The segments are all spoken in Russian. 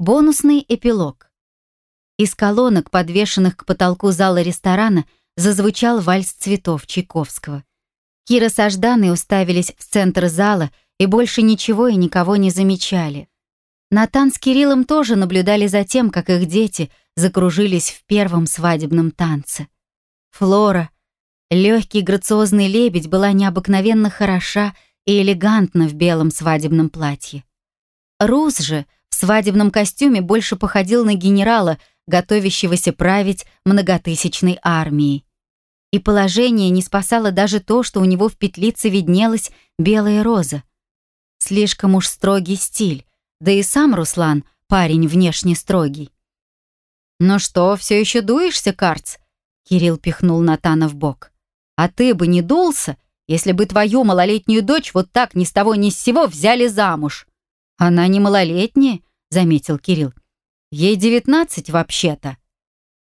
Бонусный эпилог. Из колонок, подвешенных к потолку зала ресторана, зазвучал вальс цветов Чайковского. Кира с Ажданой уставились в центр зала и больше ничего и никого не замечали. Натан с Кириллом тоже наблюдали за тем, как их дети закружились в первом свадебном танце. Флора, легкий грациозный лебедь, была необыкновенно хороша и элегантна в белом свадебном платье. Рус же — свадебном костюме больше походил на генерала, готовящегося править многотысячной армией. И положение не спасало даже то, что у него в петлице виднелась белая роза. Слишком уж строгий стиль, да и сам Руслан парень внешне строгий. «Ну что, все еще дуешься, Карц?» Кирилл пихнул Натана в бок. «А ты бы не дулся, если бы твою малолетнюю дочь вот так ни с того ни с сего взяли замуж?» «Она не малолетняя», — заметил Кирилл. «Ей девятнадцать вообще-то».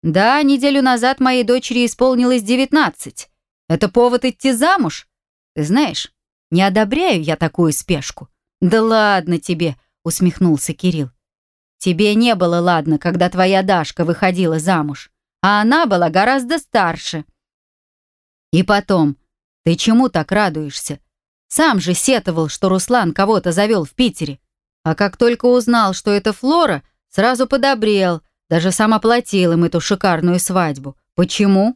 «Да, неделю назад моей дочери исполнилось девятнадцать. Это повод идти замуж? Ты знаешь, не одобряю я такую спешку». «Да ладно тебе», — усмехнулся Кирилл. «Тебе не было ладно, когда твоя Дашка выходила замуж, а она была гораздо старше». «И потом, ты чему так радуешься? Сам же сетовал, что Руслан кого-то завел в Питере. А как только узнал, что это Флора, сразу подобрел, даже сам оплатил им эту шикарную свадьбу. Почему?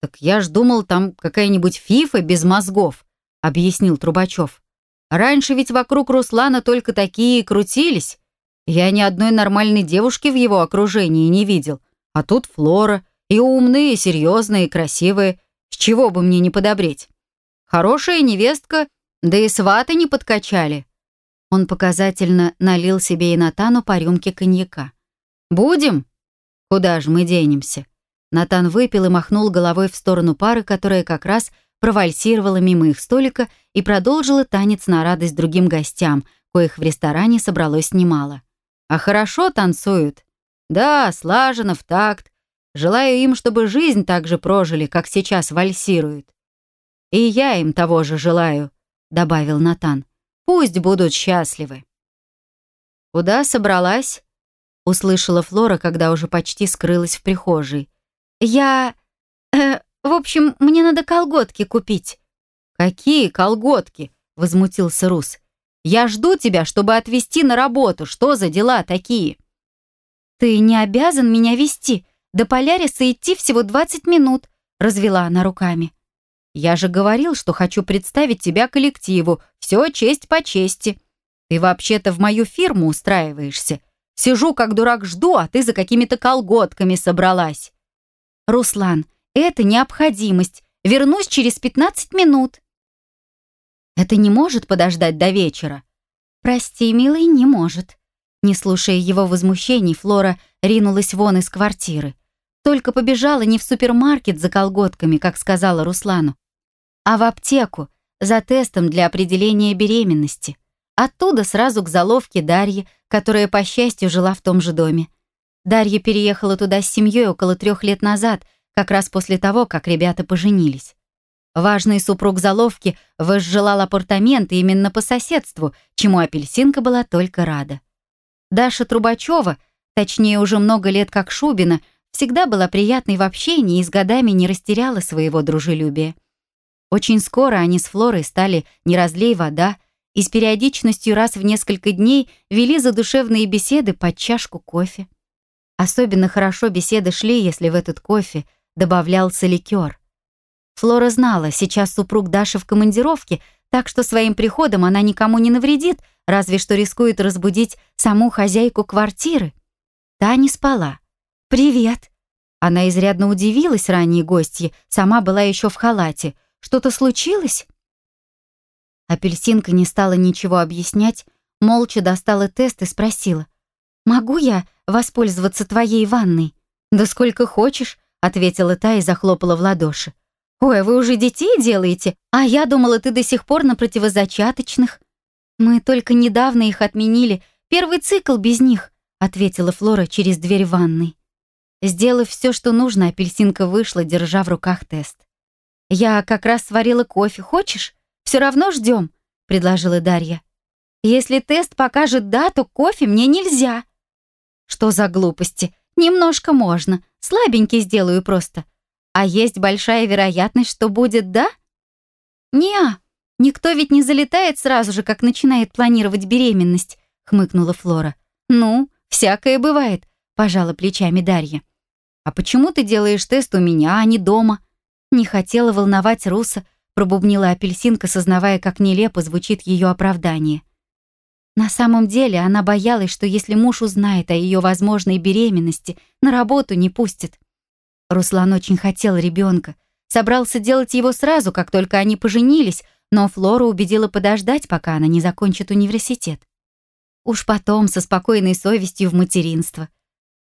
«Так я ж думал, там какая-нибудь фифа без мозгов», — объяснил Трубачев. «Раньше ведь вокруг Руслана только такие крутились. Я ни одной нормальной девушки в его окружении не видел. А тут Флора, и умные, и серьезные, и красивые. С чего бы мне не подобреть? Хорошая невестка, да и сваты не подкачали. Он показательно налил себе и Натану по рюмке коньяка. «Будем? Куда же мы денемся?» Натан выпил и махнул головой в сторону пары, которая как раз провальсировала мимо их столика и продолжила танец на радость другим гостям, коих в ресторане собралось немало. «А хорошо танцуют?» «Да, слаженно, в такт. Желаю им, чтобы жизнь так же прожили, как сейчас вальсируют». «И я им того же желаю», — добавил Натан. Пусть будут счастливы. Куда собралась? Услышала Флора, когда уже почти скрылась в прихожей. Я... Э, в общем, мне надо колготки купить. Какие колготки? Возмутился Рус. Я жду тебя, чтобы отвезти на работу. Что за дела такие? Ты не обязан меня вести. До Поляриса идти всего 20 минут, развела она руками. Я же говорил, что хочу представить тебя коллективу. Все честь по чести. Ты вообще-то в мою фирму устраиваешься. Сижу как дурак жду, а ты за какими-то колготками собралась. Руслан, это необходимость. Вернусь через 15 минут. Это не может подождать до вечера. Прости, милый, не может. Не слушая его возмущений, Флора ринулась вон из квартиры. Только побежала не в супермаркет за колготками, как сказала Руслану, а в аптеку за тестом для определения беременности. Оттуда сразу к заловке Дарьи, которая, по счастью, жила в том же доме. Дарья переехала туда с семьей около трех лет назад, как раз после того, как ребята поженились. Важный супруг заловки возжелал апартаменты именно по соседству, чему апельсинка была только рада. Даша Трубачева, точнее уже много лет как Шубина, всегда была приятной в общении и с годами не растеряла своего дружелюбия. Очень скоро они с Флорой стали «не разлей вода» и с периодичностью раз в несколько дней вели задушевные беседы под чашку кофе. Особенно хорошо беседы шли, если в этот кофе добавлялся ликер. Флора знала, сейчас супруг Даши в командировке, так что своим приходом она никому не навредит, разве что рискует разбудить саму хозяйку квартиры. Та не спала. «Привет!» Она изрядно удивилась ранней гостье, сама была еще в халате — что-то случилось?» Апельсинка не стала ничего объяснять, молча достала тест и спросила. «Могу я воспользоваться твоей ванной?» «Да сколько хочешь», — ответила та и захлопала в ладоши. «Ой, вы уже детей делаете? А я думала, ты до сих пор на противозачаточных». «Мы только недавно их отменили. Первый цикл без них», — ответила Флора через дверь ванной. Сделав все, что нужно, апельсинка вышла, держа в руках тест. «Я как раз сварила кофе. Хочешь? Все равно ждем», — предложила Дарья. Если тест покажет да, то кофе мне нельзя. Что за глупости? Немножко можно. Слабенький сделаю просто. А есть большая вероятность, что будет да? Неа, никто ведь не залетает сразу же, как начинает планировать беременность, хмыкнула Флора. Ну, всякое бывает, пожала плечами Дарья. А почему ты делаешь тест у меня, а не дома? Не хотела волновать Руса, пробубнила апельсинка, сознавая, как нелепо звучит ее оправдание. На самом деле она боялась, что если муж узнает о ее возможной беременности, на работу не пустит. Руслан очень хотел ребенка, собрался делать его сразу, как только они поженились, но Флора убедила подождать, пока она не закончит университет. Уж потом, со спокойной совестью в материнство.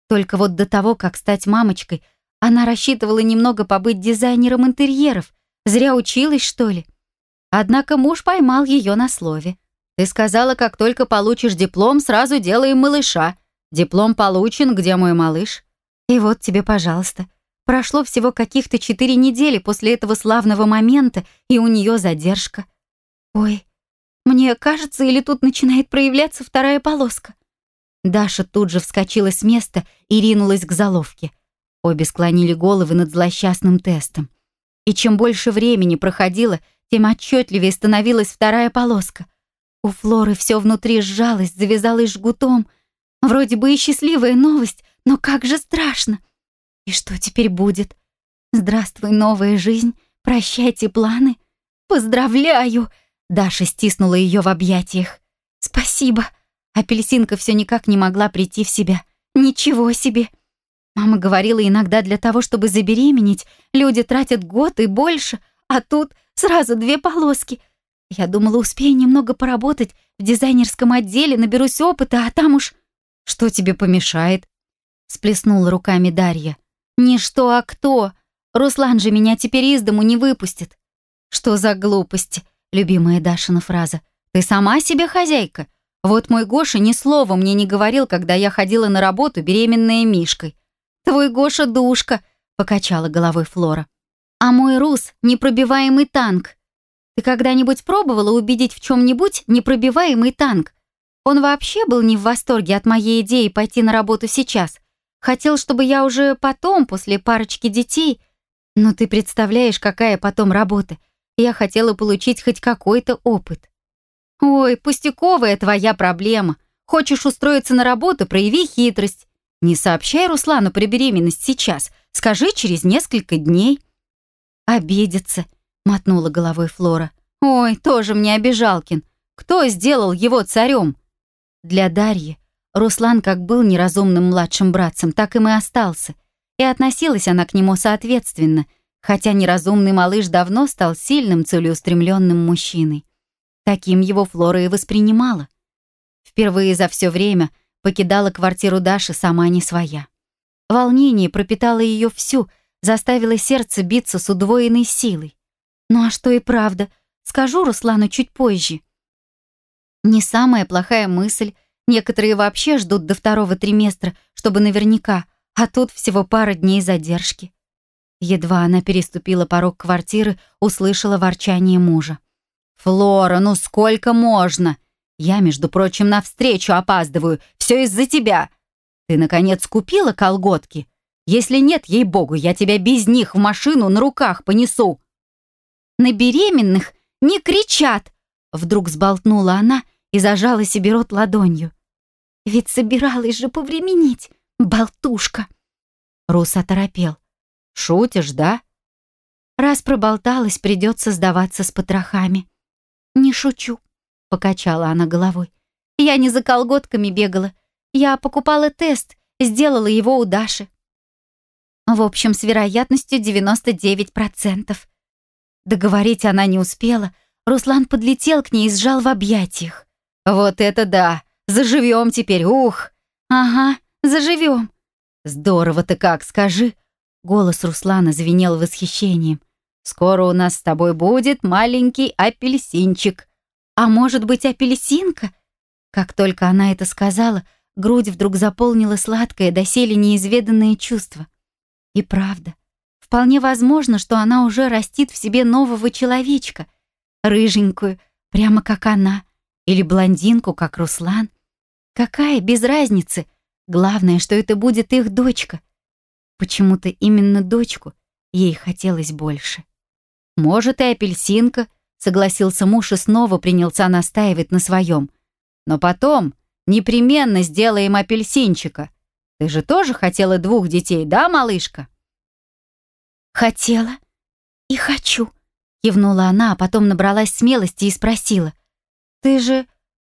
Только вот до того, как стать мамочкой, она рассчитывала немного побыть дизайнером интерьеров. Зря училась, что ли? Однако муж поймал ее на слове. Ты сказала, как только получишь диплом, сразу делаем малыша. Диплом получен, где мой малыш? И вот тебе, пожалуйста. Прошло всего каких-то четыре недели после этого славного момента, и у нее задержка. Ой, мне кажется, или тут начинает проявляться вторая полоска. Даша тут же вскочила с места и ринулась к заловке. Обе склонили головы над злосчастным тестом. И чем больше времени проходило, тем отчетливее становилась вторая полоска — у Флоры все внутри сжалось, завязалось жгутом. Вроде бы и счастливая новость, но как же страшно. И что теперь будет? Здравствуй, новая жизнь, прощайте планы. Поздравляю! Даша стиснула ее в объятиях. Спасибо. Апельсинка все никак не могла прийти в себя. Ничего себе. Мама говорила, иногда для того, чтобы забеременеть, люди тратят год и больше, а тут сразу две полоски — я думала, успею немного поработать в дизайнерском отделе, наберусь опыта, а там уж... Что тебе помешает? Сплеснула руками Дарья. Не что, а кто? Руслан же меня теперь из дому не выпустит. Что за глупости? Любимая Дашина фраза. Ты сама себе хозяйка. Вот мой Гоша ни слова мне не говорил, когда я ходила на работу беременная Мишкой. Твой Гоша душка, покачала головой Флора. А мой Рус — непробиваемый танк. Ты когда-нибудь пробовала убедить в чем-нибудь непробиваемый танк? Он вообще был не в восторге от моей идеи пойти на работу сейчас. Хотел, чтобы я уже потом, после парочки детей... Но ты представляешь, какая потом работа. Я хотела получить хоть какой-то опыт. Ой, пустяковая твоя проблема. Хочешь устроиться на работу, прояви хитрость. Не сообщай Руслану про беременность сейчас. Скажи через несколько дней. Обидится мотнула головой Флора. Ой, тоже мне обижалкин. Кто сделал его царем? Для Дарьи Руслан как был неразумным младшим братцем, так им и остался. И относилась она к нему соответственно, хотя неразумный малыш давно стал сильным, целеустремленным мужчиной. Таким его Флора и воспринимала. Впервые за все время покидала квартиру Даши сама не своя. Волнение пропитало ее всю, заставило сердце биться с удвоенной силой. Ну а что и правда, скажу Руслану чуть позже. Не самая плохая мысль. Некоторые вообще ждут до второго триместра, чтобы наверняка, а тут всего пара дней задержки. Едва она переступила порог квартиры, услышала ворчание мужа. «Флора, ну сколько можно? Я, между прочим, навстречу опаздываю. Все из-за тебя. Ты, наконец, купила колготки? Если нет, ей-богу, я тебя без них в машину на руках понесу». На беременных не кричат!» Вдруг сболтнула она и зажала себе рот ладонью. «Ведь собиралась же повременить, болтушка!» Рус оторопел. «Шутишь, да?» «Раз проболталась, придется сдаваться с потрохами». «Не шучу», — покачала она головой. «Я не за колготками бегала. Я покупала тест, сделала его у Даши». В общем, с вероятностью 99%. Договорить она не успела. Руслан подлетел к ней и сжал в объятиях. «Вот это да! Заживем теперь, ух!» «Ага, заживем!» «Здорово ты как, скажи!» Голос Руслана звенел восхищением. «Скоро у нас с тобой будет маленький апельсинчик. А может быть, апельсинка?» Как только она это сказала, грудь вдруг заполнила сладкое, доселе неизведанное чувство. И правда, Вполне возможно, что она уже растит в себе нового человечка, рыженькую, прямо как она, Или блондинку, как Руслан? Какая, без разницы. Главное, что это будет их дочка. Почему-то именно дочку ей хотелось больше. Может, и апельсинка, согласился муж и снова принялся настаивать на своем. Но потом непременно сделаем апельсинчика. Ты же тоже хотела двух детей, да, малышка? Хотела и хочу, кивнула она, а потом набралась смелости и спросила. Ты же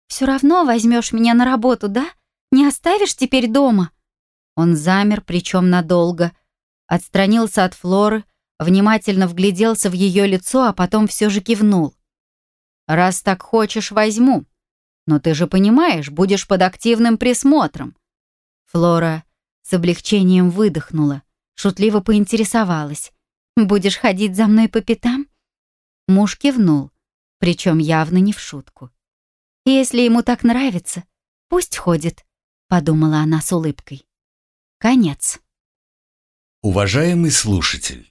все равно возьмешь меня на работу, да? Не оставишь теперь дома? Он замер, причем надолго, отстранился от Флоры, внимательно вгляделся в ее лицо, а потом все же кивнул. «Раз так хочешь, возьму. Но ты же понимаешь, будешь под активным присмотром». Флора с облегчением выдохнула, шутливо поинтересовалась. «Будешь ходить за мной по пятам?» Муж кивнул, причем явно не в шутку. «Если ему так нравится, пусть ходит», — подумала она с улыбкой. Конец. Уважаемый слушатель,